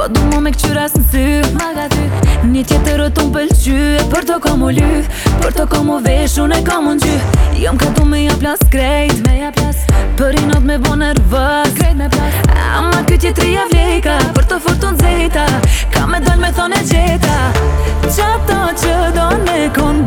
Po du mu me këqyra së nësy Ma ga ty Një tjetër o të më E për të komu ly Për të komu vesh Unë e komu në gjy Jom ka du me ja plas krejt Me ja plas Për i not me bo nervës Krejt me plas A ma të tri ja vlejka Për të furtu në zeta Ka me dal me thone gjeta Qa to që do në me kon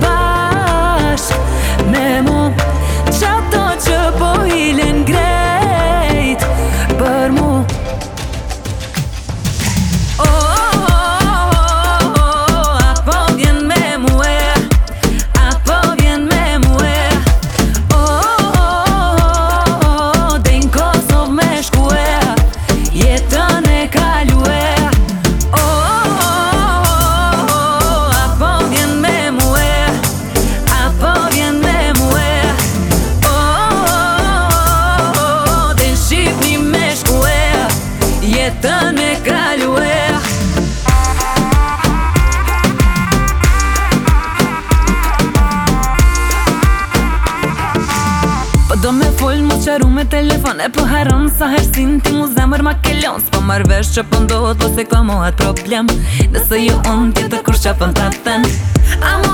jetën me kalu e Po do me full mu qëru me telefon E po haron sa hersin ti mu zemër ma kelon Së po marvesh që pëndohet po se kamohat problem Nëse ju on tjetër kur që pëndohet po A mu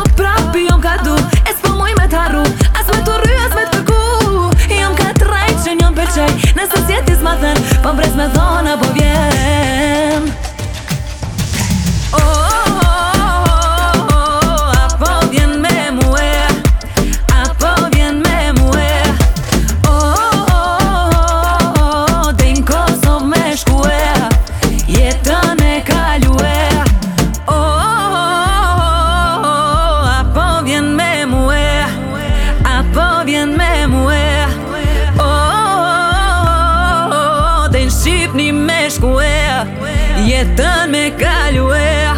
jetën me kalu e